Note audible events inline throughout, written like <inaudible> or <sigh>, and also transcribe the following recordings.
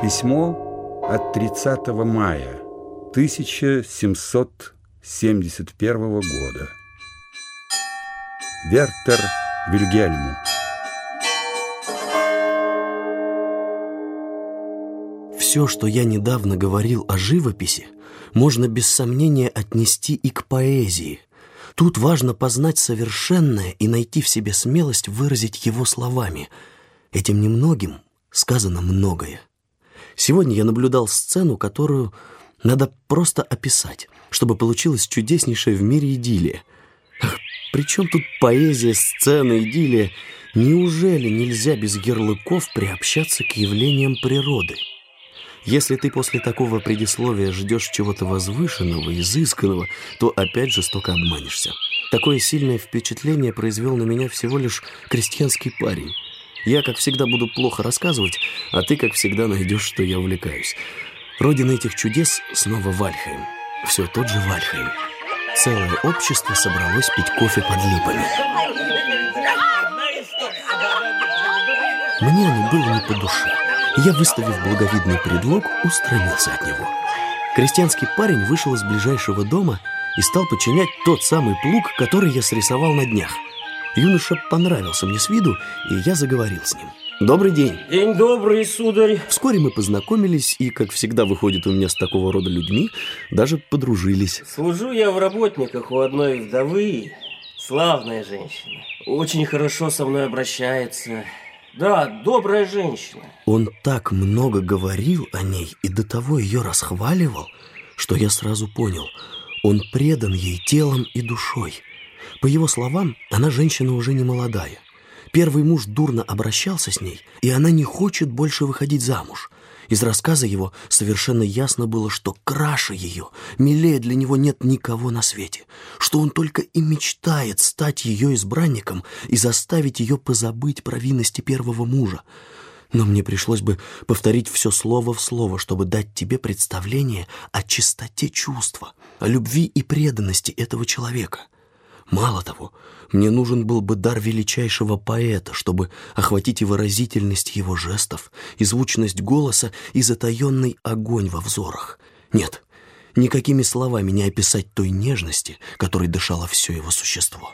Письмо от 30 мая 1771 года. Вертер Вильгельму. Все, что я недавно говорил о живописи, можно без сомнения отнести и к поэзии. Тут важно познать совершенное и найти в себе смелость выразить его словами. Этим немногим сказано многое. Сегодня я наблюдал сцену, которую надо просто описать, чтобы получилась чудеснейшая в мире идиллия. Причем тут поэзия, сцена, идиллия? Неужели нельзя без ярлыков приобщаться к явлениям природы? Если ты после такого предисловия ждешь чего-то возвышенного, изысканного, то опять жестоко обманешься. Такое сильное впечатление произвел на меня всего лишь крестьянский парень. Я, как всегда, буду плохо рассказывать, а ты, как всегда, найдешь, что я увлекаюсь. Родина этих чудес снова Вальхайм. Все тот же Вальхайм. Целое общество собралось пить кофе под липами. Мне оно было не по душе я, выставив благовидный предлог, устранился от него. Крестьянский парень вышел из ближайшего дома и стал починять тот самый плуг, который я срисовал на днях. Юноша понравился мне с виду, и я заговорил с ним. «Добрый день!» «День добрый, сударь!» Вскоре мы познакомились, и, как всегда выходит у меня с такого рода людьми, даже подружились. Служу я в работниках у одной вдовы, славная женщина. Очень хорошо со мной обращается. Да, добрая женщина. Он так много говорил о ней и до того ее расхваливал, что я сразу понял, он предан ей телом и душой. По его словам, она женщина уже не молодая. Первый муж дурно обращался с ней, и она не хочет больше выходить замуж. Из рассказа его совершенно ясно было, что краше ее, милее для него нет никого на свете, что он только и мечтает стать ее избранником и заставить ее позабыть провинности первого мужа. Но мне пришлось бы повторить все слово в слово, чтобы дать тебе представление о чистоте чувства, о любви и преданности этого человека. Мало того, мне нужен был бы дар величайшего поэта, чтобы охватить и выразительность его жестов, и звучность голоса, и затаенный огонь во взорах. Нет, никакими словами не описать той нежности, которой дышало все его существо.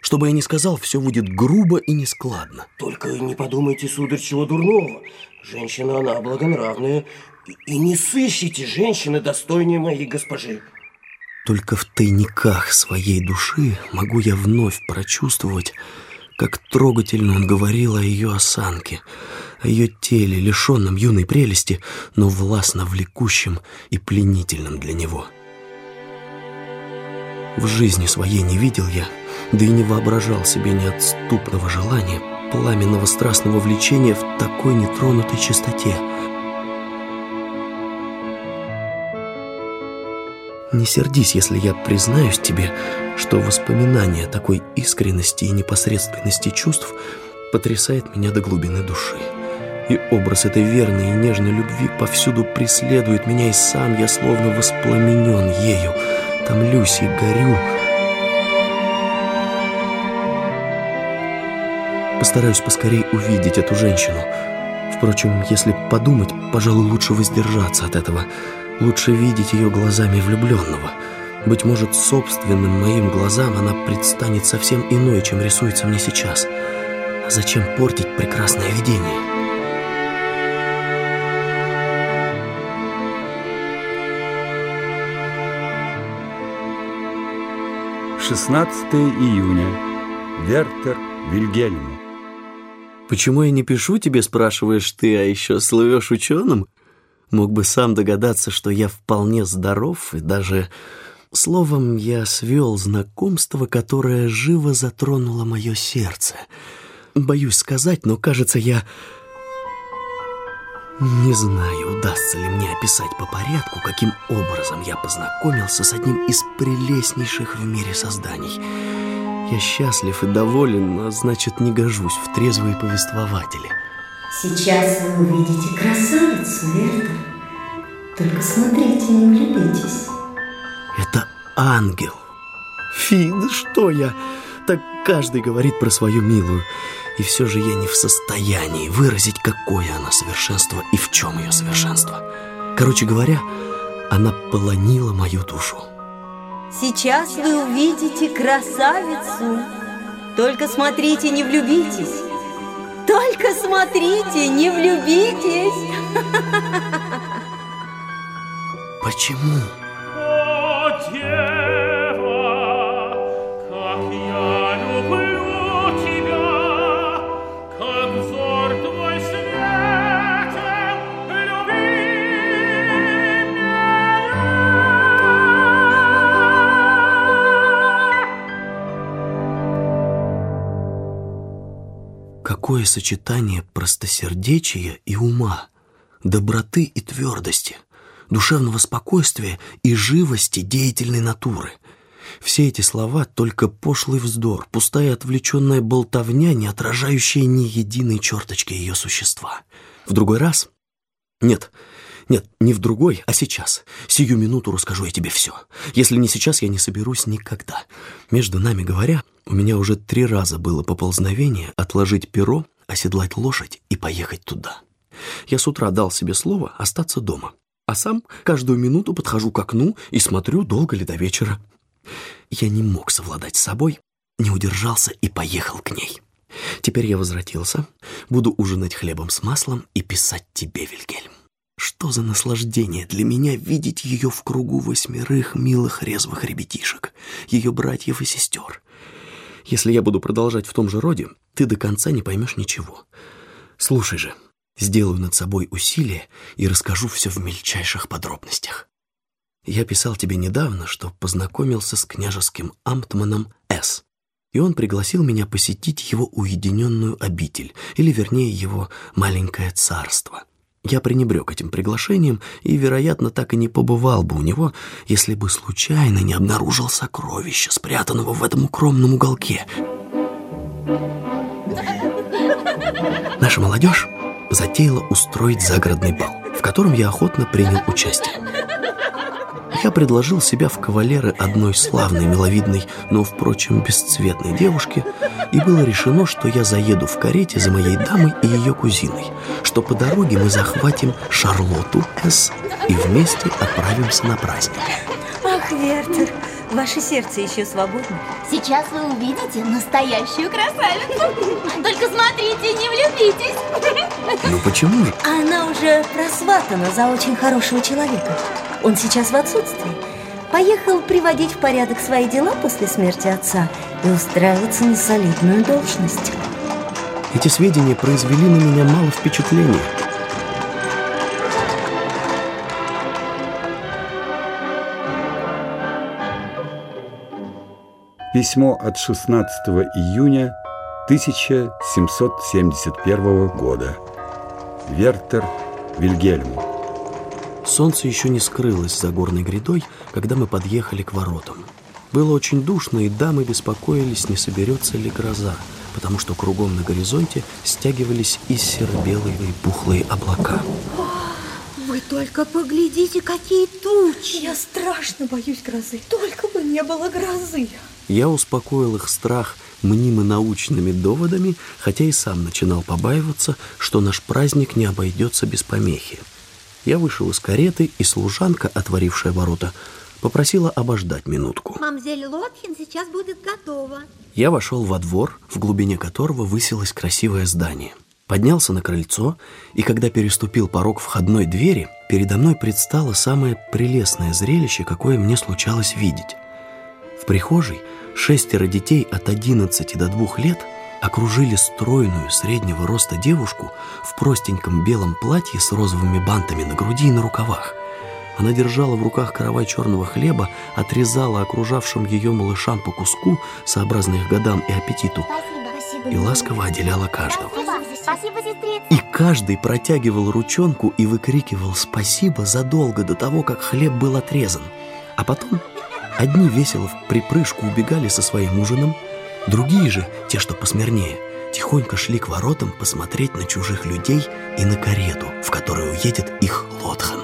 Что бы я ни сказал, все будет грубо и нескладно. Только не подумайте, сударь, чего дурного. Женщина она благонравная, и не сыщите женщины достойнее моей госпожи. Только в тайниках своей души могу я вновь прочувствовать, как трогательно он говорил о ее осанке, о ее теле, лишенном юной прелести, но властно влекущем и пленительном для него. В жизни своей не видел я, да и не воображал себе неотступного желания, пламенного страстного влечения в такой нетронутой чистоте — Не сердись, если я признаюсь тебе, что воспоминание такой искренности и непосредственности чувств потрясает меня до глубины души. И образ этой верной и нежной любви повсюду преследует меня, и сам я словно воспламенен ею, томлюсь и горю. Постараюсь поскорей увидеть эту женщину. Впрочем, если подумать, пожалуй, лучше воздержаться от этого – Лучше видеть ее глазами влюбленного. Быть может, собственным моим глазам она предстанет совсем иной, чем рисуется мне сейчас. А зачем портить прекрасное видение? Шестнадцатое июня. Вертер Вильгельм. Почему я не пишу тебе, спрашиваешь ты, а еще слывешь ученым? Мог бы сам догадаться, что я вполне здоров, и даже... Словом, я свел знакомство, которое живо затронуло мое сердце. Боюсь сказать, но, кажется, я... Не знаю, удастся ли мне описать по порядку, каким образом я познакомился с одним из прелестнейших в мире созданий. Я счастлив и доволен, но, значит, не гожусь в трезвые повествователи. Сейчас вы увидите красавицу, Вертер. Только смотрите, не влюбитесь. Это ангел. Фи, да что я? Так каждый говорит про свою милую. И все же я не в состоянии выразить, какое она совершенство и в чем ее совершенство. Короче говоря, она полонила мою душу. Сейчас вы увидите красавицу. Только смотрите, не влюбитесь. Только смотрите, не влюбитесь. Почему? О, Какое сочетание простосердечия и ума, доброты и твердости, душевного спокойствия и живости деятельной натуры. Все эти слова — только пошлый вздор, пустая отвлеченная болтовня, не отражающая ни единой черточки ее существа. В другой раз... Нет, нет, не в другой, а сейчас. Сию минуту расскажу я тебе все. Если не сейчас, я не соберусь никогда. Между нами говоря, у меня уже три раза было поползновение отложить перо, оседлать лошадь и поехать туда. Я с утра дал себе слово остаться дома, а сам каждую минуту подхожу к окну и смотрю, долго ли до вечера. Я не мог совладать с собой, не удержался и поехал к ней. Теперь я возвратился, буду ужинать хлебом с маслом и писать тебе, Вильгельм. Что за наслаждение для меня видеть ее в кругу восьмерых милых резвых ребятишек, ее братьев и сестер. Если я буду продолжать в том же роде, ты до конца не поймешь ничего. Слушай же, сделаю над собой усилие и расскажу все в мельчайших подробностях. Я писал тебе недавно, что познакомился с княжеским амтманом С. И он пригласил меня посетить его уединенную обитель, или, вернее, его маленькое царство. Я пренебрег этим приглашением и, вероятно, так и не побывал бы у него, если бы случайно не обнаружил сокровища, спрятанного в этом укромном уголке. Наша молодежь затеяла устроить загородный бал, в котором я охотно принял участие. Я предложил себя в кавалеры одной славной, миловидной, но, впрочем, бесцветной девушки, и было решено, что я заеду в карете за моей дамой и ее кузиной, что по дороге мы захватим Шарлотту С. и вместе отправимся на праздник. Ах, Вертер, ваше сердце еще свободно. Сейчас вы увидите настоящую красавицу. Только смотрите, не влюбитесь. Ну почему же? Она уже просватана за очень хорошего человека. Он сейчас в отсутствии. Поехал приводить в порядок свои дела после смерти отца и устраиваться на солидную должность. Эти сведения произвели на меня мало впечатления. Письмо от 16 июня 1771 года. Вертер Вильгельму. Солнце еще не скрылось за горной грядой, когда мы подъехали к воротам. Было очень душно, и дамы беспокоились, не соберется ли гроза, потому что кругом на горизонте стягивались и серо-белые пухлые облака. Вы только поглядите, какие тучи. Я страшно боюсь грозы. Только бы не было грозы. Я успокоил их страх мнимо-научными доводами, хотя и сам начинал побаиваться, что наш праздник не обойдется без помехи. Я вышел из кареты, и служанка, отворившая ворота, попросила обождать минутку. Мамзель Лотхин сейчас будет готова. Я вошел во двор, в глубине которого высилось красивое здание. Поднялся на крыльцо, и когда переступил порог входной двери, передо мной предстало самое прелестное зрелище, какое мне случалось видеть. В прихожей шестеро детей от 11 до 2 лет окружили стройную среднего роста девушку в простеньком белом платье с розовыми бантами на груди и на рукавах. Она держала в руках каравай черного хлеба, отрезала окружавшим ее малышам по куску, сообразно их годам и аппетиту, и ласково отделяла каждого. Спасибо. И каждый протягивал ручонку и выкрикивал «спасибо» задолго до того, как хлеб был отрезан. А потом одни весело в припрыжку убегали со своим ужином, другие же, те, что посмирнее, тихонько шли к воротам посмотреть на чужих людей и на карету, в которой уедет их Лотхан.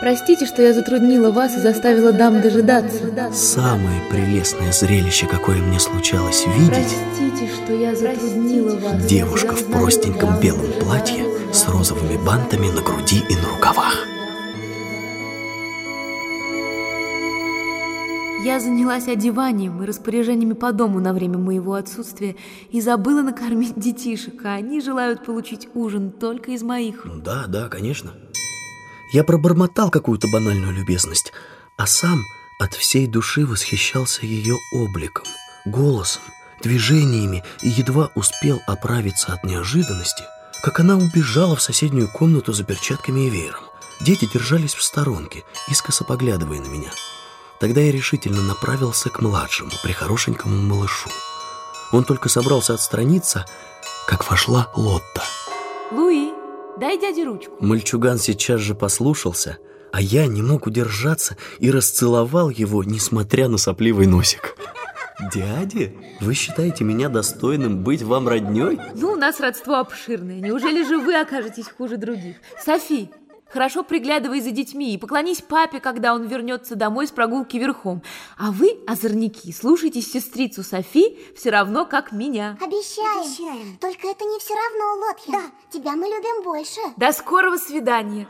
Простите, что я затруднила вас и заставила дам дожидаться. Самое прелестное зрелище, какое мне случалось видеть, Простите, что я затруднила вас. девушка в простеньком белом платье с розовыми бантами на груди и на рукавах. Я занялась одеванием и распоряжениями по дому на время моего отсутствия и забыла накормить детишек, а они желают получить ужин только из моих рук. Да, да, конечно. Я пробормотал какую-то банальную любезность, а сам от всей души восхищался ее обликом, голосом, движениями и едва успел оправиться от неожиданности, как она убежала в соседнюю комнату за перчатками и веером. Дети держались в сторонке, искоса поглядывая на меня. Тогда я решительно направился к младшему, прихорошенькому малышу. Он только собрался отстраниться, как вошла Лотта. Луи, дай дяде ручку. Мальчуган сейчас же послушался, а я не мог удержаться и расцеловал его, несмотря на сопливый носик. <laughs> «Дядя, вы считаете меня достойным быть вам роднёй?» Ну, у нас родство обширное. Неужели же вы окажетесь хуже других? Софи, хорошо приглядывай за детьми и поклонись папе, когда он вернется домой с прогулки верхом. А вы, озорники, слушайте сестрицу Софи все равно, как меня. Обещаем. Только это не все равно, Лотхин. Да, тебя мы любим больше. До скорого свидания.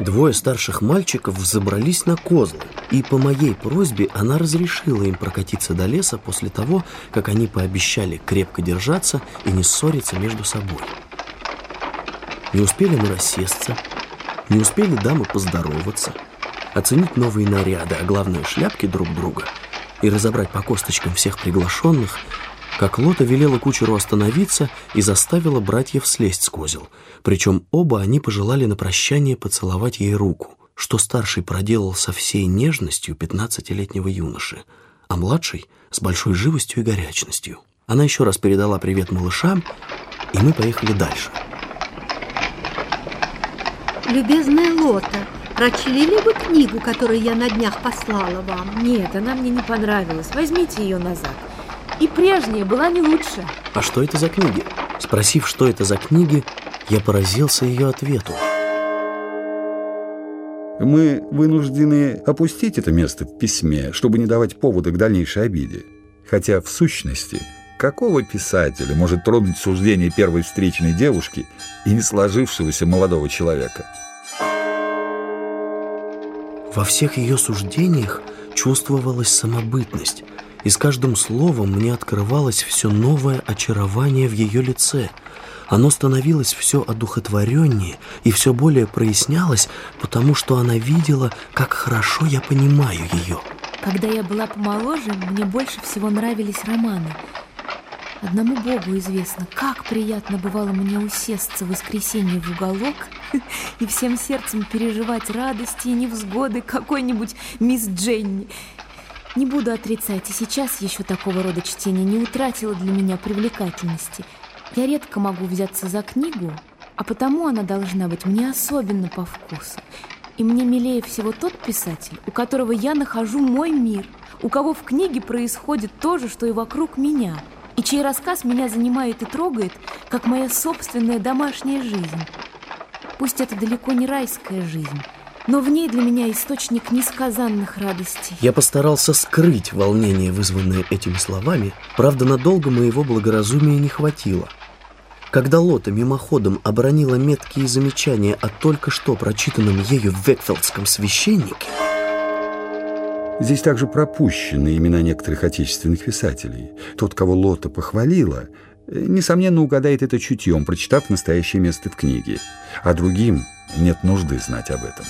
Двое старших мальчиков взобрались на козлы, и по моей просьбе она разрешила им прокатиться до леса после того, как они пообещали крепко держаться и не ссориться между собой. Не успели мы рассесться, не успели дамы поздороваться, оценить новые наряды, а главное шляпки друг друга и разобрать по косточкам всех приглашенных, как Лота велела кучеру остановиться и заставила братьев слезть с козел. Причем оба они пожелали на прощание поцеловать ей руку, что старший проделал со всей нежностью пятнадцатилетнего юноши, а младший — с большой живостью и горячностью. Она еще раз передала привет малышам, и мы поехали дальше. Любезная Лота, прочли ли вы книгу, которую я на днях послала вам? Нет, она мне не понравилась. Возьмите ее назад. И прежняя была не лучше. «А что это за книги?» Спросив, что это за книги, я поразился ее ответу. Мы вынуждены опустить это место в письме, чтобы не давать повода к дальнейшей обиде. Хотя, в сущности, какого писателя может тронуть суждение первой встречной девушки и не сложившегося молодого человека? Во всех ее суждениях чувствовалась самобытность, и с каждым словом мне открывалось все новое очарование в ее лице. Оно становилось все одухотвореннее и все более прояснялось, потому что она видела, как хорошо я понимаю ее. Когда я была помоложе, мне больше всего нравились романы. Одному Богу известно, как приятно бывало мне усесться в воскресенье в уголок <laughs> и всем сердцем переживать радости и невзгоды какой-нибудь мисс Дженни. Не буду отрицать, и сейчас еще такого рода чтение не утратило для меня привлекательности. Я редко могу взяться за книгу, а потому она должна быть мне особенно по вкусу. И мне милее всего тот писатель, у которого я нахожу мой мир, у кого в книге происходит то же, что и вокруг меня, чей рассказ меня занимает и трогает, как моя собственная домашняя жизнь. Пусть это далеко не райская жизнь, но в ней для меня источник несказанных радостей. Я постарался скрыть волнение, вызванное этими словами, правда, надолго моего благоразумия не хватило. Когда Лота мимоходом обронила меткие замечания о только что прочитанном ею в Векфелдском священнике, Здесь также пропущены имена некоторых отечественных писателей. Тот, кого Лота похвалила, э, несомненно угадает это чутьем, прочитав настоящее место в книге. А другим нет нужды знать об этом.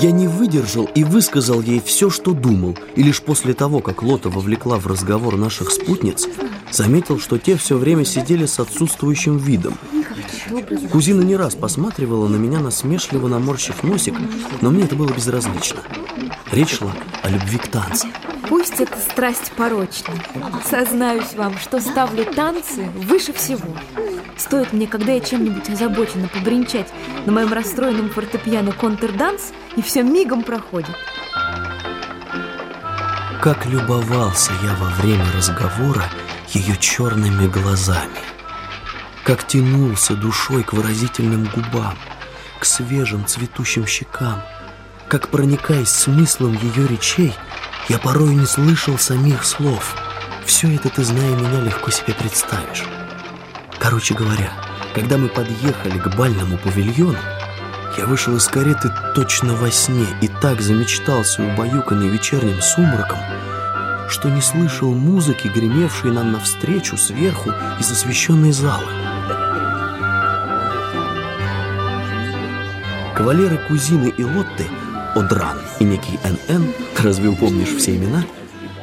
Я не выдержал и высказал ей все, что думал, и лишь после того, как Лота вовлекла в разговор наших спутниц, заметил, что те все время сидели с отсутствующим видом. Кузина не раз посматривала на меня насмешливо наморщив носик, но мне это было безразлично. Речь шла о любви к танцам. Пусть эта страсть порочна. Сознаюсь вам, что ставлю танцы выше всего. Стоит мне, когда я чем-нибудь озабочена побренчать на моем расстроенном фортепиано контрданс, и все мигом проходит. Как любовался я во время разговора ее черными глазами. Как тянулся душой к выразительным губам. к свежим цветущим щекам, как, проникаясь смыслом ее речей, я порой не слышал самих слов. Все это ты, зная меня, легко себе представишь. Короче говоря, когда мы подъехали к бальному павильону, я вышел из кареты точно во сне и так замечтался, убаюканный вечерним сумраком, что не слышал музыки, гремевшей нам навстречу сверху из освещенной залы. Кавалеры кузины и Лотты, Одран и некий НН, разве упомнишь все имена,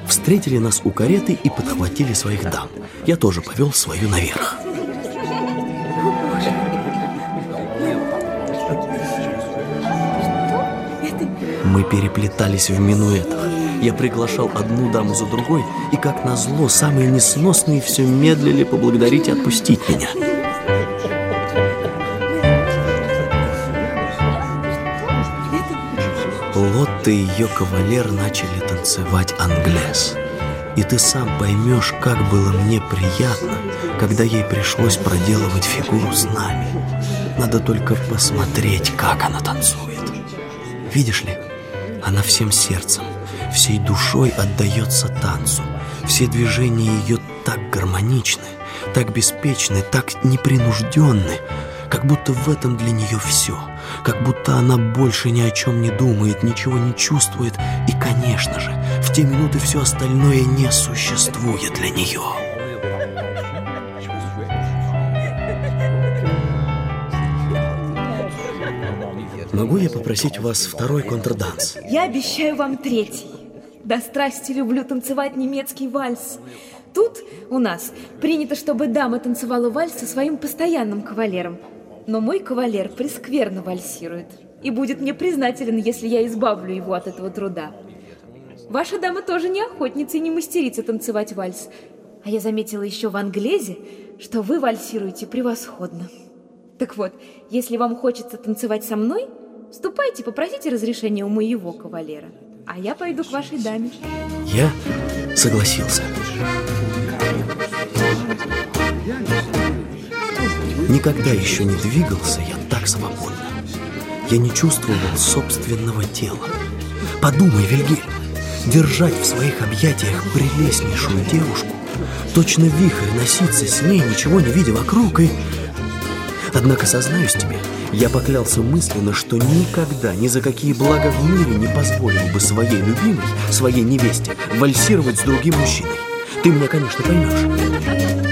встретили нас у кареты и подхватили своих дам. Я тоже повел свою наверх. Мы переплетались в минуэтах. Я приглашал одну даму за другой, и, как назло, самые несносные все медлили поблагодарить и отпустить меня. Лотта и ее кавалер начали танцевать англес. И ты сам поймешь, как было мне приятно, когда ей пришлось проделывать фигуру с нами. Надо только посмотреть, как она танцует. Видишь ли, она всем сердцем, всей душой отдается танцу. Все движения ее так гармоничны, так беспечны, так непринужденны, как будто в этом для нее все, как будто она больше ни о чем не думает, ничего не чувствует, и, конечно же, в те минуты все остальное не существует для нее. Могу я попросить вас второй контрданс? Я обещаю вам третий. До страсти люблю танцевать немецкий вальс. Тут у нас принято, чтобы дама танцевала вальс со своим постоянным кавалером. Но мой кавалер прескверно вальсирует и будет мне признателен, если я избавлю его от этого труда. Ваша дама тоже не охотница и не мастерица танцевать вальс. А я заметила еще в Англезе, что вы вальсируете превосходно. Так вот, если вам хочется танцевать со мной, ступайте, попросите разрешения у моего кавалера, а я пойду к вашей даме. Я согласился. Никогда еще не двигался я так свободно. Я не чувствовал собственного тела. Подумай, Вильгельм, держать в своих объятиях прелестнейшую девушку, точно вихрь носиться с ней, ничего не видя вокруг, и... Однако, сознаюсь тебе, я поклялся мысленно, что никогда, ни за какие блага в мире не позволил бы своей любимой, своей невесте, вальсировать с другим мужчиной. Ты меня, конечно, поймешь.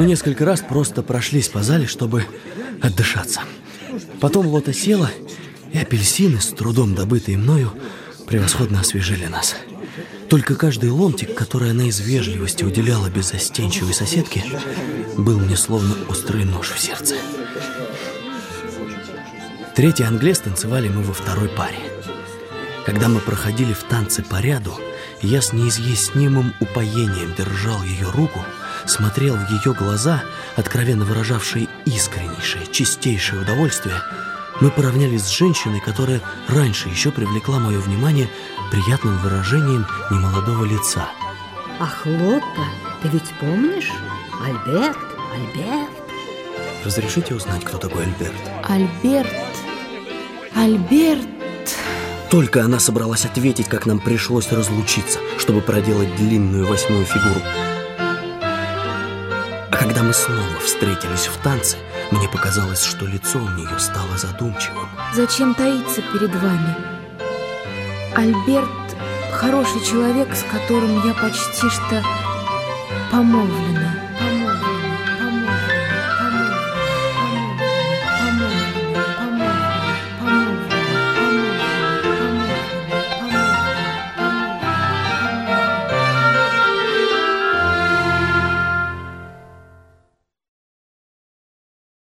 Мы несколько раз просто прошлись по зале, чтобы отдышаться. Потом Лота села, и апельсины, с трудом добытые мною, превосходно освежили нас. Только каждый ломтик, который она из вежливости уделяла беззастенчивой соседке, был мне словно острый нож в сердце. Третий англес танцевали мы во второй паре. Когда мы проходили в танце по ряду, я с неизъяснимым упоением держал ее руку, смотрел в ее глаза, откровенно выражавшие искреннейшее, чистейшее удовольствие, мы поравнялись с женщиной, которая раньше еще привлекла мое внимание приятным выражением немолодого лица. Ах, Лотта, ты ведь помнишь? Альберт, Альберт. Разрешите узнать, кто такой Альберт? Альберт, Альберт. Только она собралась ответить, как нам пришлось разлучиться, чтобы проделать длинную восьмую фигуру. Когда мы снова встретились в танце, мне показалось, что лицо у нее стало задумчивым. Зачем таиться перед вами? Альберт хороший человек, с которым я почти что помолвлена.